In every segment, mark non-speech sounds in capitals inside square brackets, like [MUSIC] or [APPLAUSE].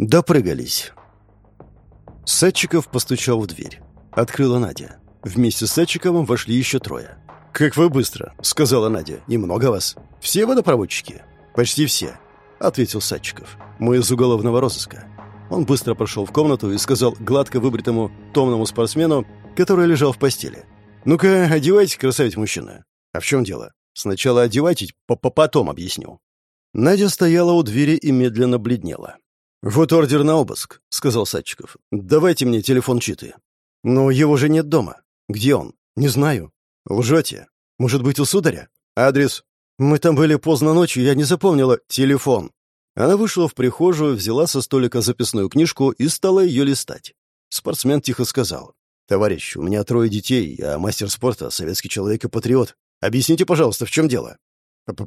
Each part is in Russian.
Допрыгались. Садчиков постучал в дверь. Открыла Надя. Вместе с Садчиковым вошли еще трое. «Как вы быстро», — сказала Надя. «Немного вас. Все водопроводчики?» «Почти все», — ответил Садчиков. «Мы из уголовного розыска». Он быстро прошел в комнату и сказал гладко выбритому томному спортсмену, который лежал в постели. «Ну-ка, одевайтесь, красавец мужчина». «А в чем дело?» «Сначала одевайтесь, по -по потом объясню». Надя стояла у двери и медленно бледнела. «Вот ордер на обыск», — сказал Садчиков. «Давайте мне телефон Читы». «Но его же нет дома. Где он?» «Не знаю». «Лжете. Может быть, у сударя?» «Адрес?» «Мы там были поздно ночью, я не запомнила. Телефон». Она вышла в прихожую, взяла со столика записную книжку и стала ее листать. Спортсмен тихо сказал. «Товарищ, у меня трое детей, а мастер спорта — советский человек и патриот. Объясните, пожалуйста, в чем дело?»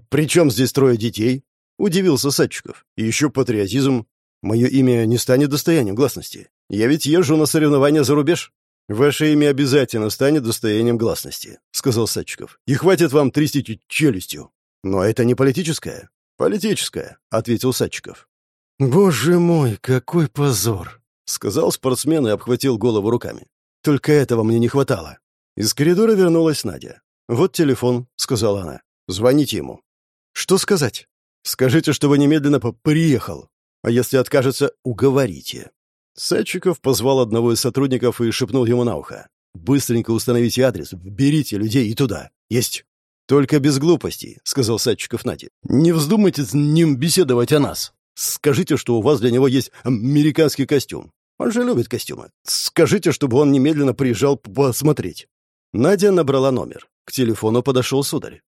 «При чем здесь трое детей?» — удивился Садчиков. «И еще патриотизм. Мое имя не станет достоянием гласности. Я ведь езжу на соревнования за рубеж. Ваше имя обязательно станет достоянием гласности, сказал Садчиков. И хватит вам трясти челюстью. Но это не политическое. Политическое, ответил Садчиков. Боже мой, какой позор, сказал спортсмен и обхватил голову руками. Только этого мне не хватало. Из коридора вернулась Надя. «Вот телефон», — сказала она. «Звоните ему». «Что сказать?» «Скажите, чтобы немедленно приехал. А если откажется, уговорите». Садчиков позвал одного из сотрудников и шепнул ему на ухо. «Быстренько установите адрес, берите людей и туда. Есть». «Только без глупостей», — сказал Садчиков Наде. «Не вздумайте с ним беседовать о нас. Скажите, что у вас для него есть американский костюм. Он же любит костюмы. Скажите, чтобы он немедленно приезжал посмотреть». Надя набрала номер. К телефону подошел сударь.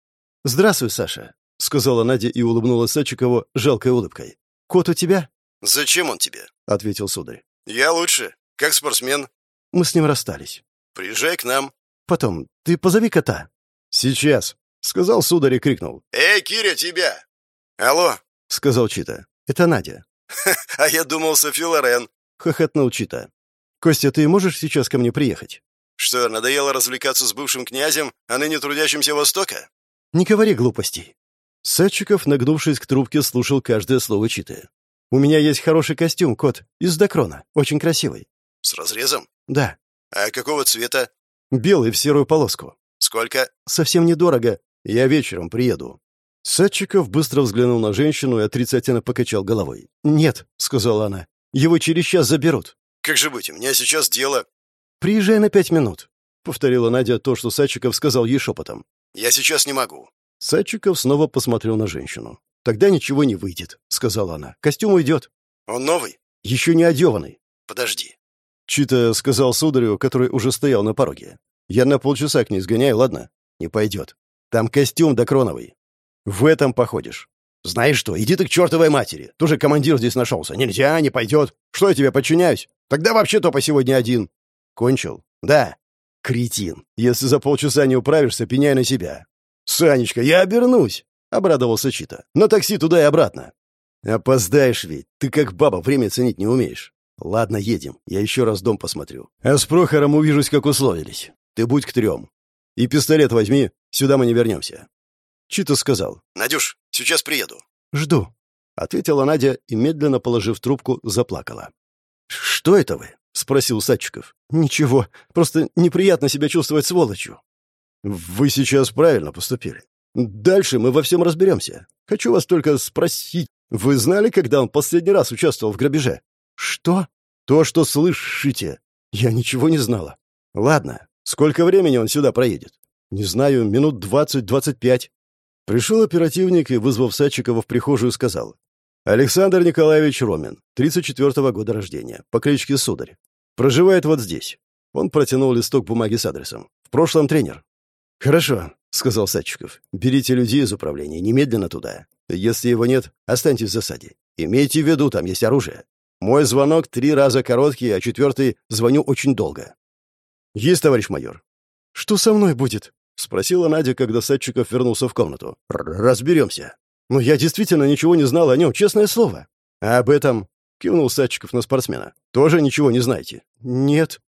«Здравствуй, Саша», — сказала Надя и улыбнулась Садчикову жалкой улыбкой. «Кот у тебя?» «Зачем он тебе?» — ответил сударь. «Я лучше. Как спортсмен». «Мы с ним расстались». «Приезжай к нам». «Потом. Ты позови кота». «Сейчас», — сказал сударь и крикнул. «Эй, Киря, тебя!» «Алло», — сказал Чита. «Это Надя». «А я думал, Софи Лорен», — хохотнул Чита. «Костя, ты можешь сейчас ко мне приехать?» «Что, надоело развлекаться с бывшим князем, а ныне трудящимся Востока?» «Не говори глупостей». Садчиков, нагнувшись к трубке, слушал каждое слово Читы. «У меня есть хороший костюм, кот, из докрона, очень красивый». «С разрезом?» «Да». «А какого цвета?» «Белый в серую полоску». «Сколько?» «Совсем недорого. Я вечером приеду». Садчиков быстро взглянул на женщину и отрицательно покачал головой. «Нет», — сказала она, — «его через час заберут». «Как же быть, у меня сейчас дело...» «Приезжай на пять минут», — повторила Надя то, что Садчиков сказал ей шепотом. «Я сейчас не могу». Садчиков снова посмотрел на женщину. «Тогда ничего не выйдет», — сказала она. «Костюм уйдет». «Он новый?» «Еще не одеванный». «Подожди». Чита сказал сударю, который уже стоял на пороге. «Я на полчаса к ней сгоняю, ладно?» «Не пойдет. Там костюм докроновый. В этом походишь. Знаешь что, иди ты к чертовой матери. Тоже командир здесь нашелся. Нельзя, не пойдет. Что я тебе подчиняюсь? Тогда вообще-то по сегодня один. Кончил? Да. Кретин. Если за полчаса не управишься, пеняй на себя. Санечка, я обернусь. Обрадовался Чита. На такси туда и обратно. Опоздаешь ведь. Ты как баба время ценить не умеешь. Ладно, едем. Я еще раз дом посмотрю. А с Прохором увижусь, как условились. Ты будь к трем. И пистолет возьми. Сюда мы не вернемся. Чита сказал. «Надюш, сейчас приеду». «Жду», — ответила Надя и, медленно положив трубку, заплакала. «Что это вы?» — спросил Садчиков. «Ничего, просто неприятно себя чувствовать сволочью». «Вы сейчас правильно поступили. Дальше мы во всем разберемся. Хочу вас только спросить, вы знали, когда он последний раз участвовал в грабеже?» «Что?» «То, что слышите. Я ничего не знала. Ладно, сколько времени он сюда проедет?» «Не знаю, минут двадцать-двадцать пять». Пришел оперативник и, вызвав Садчикова в прихожую, сказал. «Александр Николаевич Ромин, 34-го года рождения, по кличке Сударь. Проживает вот здесь». Он протянул листок бумаги с адресом. «В прошлом тренер». «Хорошо», — сказал Садчиков. «Берите людей из управления немедленно туда. Если его нет, останьтесь в засаде. Имейте в виду, там есть оружие. Мой звонок три раза короткий, а четвертый звоню очень долго». «Есть, товарищ майор». «Что со мной будет?» — спросила Надя, когда Садчиков вернулся в комнату. «Разберемся». «Но я действительно ничего не знал о нем, честное слово». «А об этом...» — кивнул Садчиков на спортсмена. «Тоже ничего не знаете?» «Нет».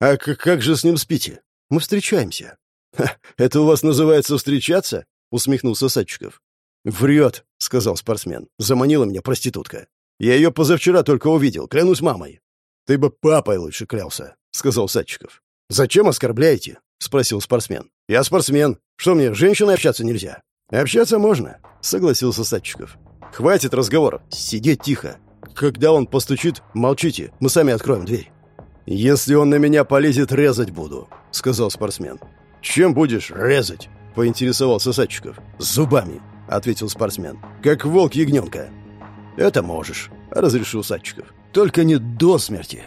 «А как же с ним спите?» «Мы встречаемся». [LAUGHS] «Это у вас называется встречаться?» — усмехнулся Садчиков. «Врет», — сказал спортсмен. «Заманила меня проститутка. Я ее позавчера только увидел, клянусь мамой». «Ты бы папой лучше клялся», — сказал Садчиков. «Зачем оскорбляете?» — спросил спортсмен. «Я спортсмен. Что мне, с женщиной общаться нельзя?» «Общаться можно», — согласился Садчиков. «Хватит разговоров. Сидеть тихо. Когда он постучит, молчите. Мы сами откроем дверь». «Если он на меня полезет, резать буду», — сказал спортсмен. «Чем будешь резать?» — поинтересовался Садчиков. «Зубами», — ответил спортсмен. «Как волк ягненка». «Это можешь», — разрешил Садчиков. «Только не до смерти».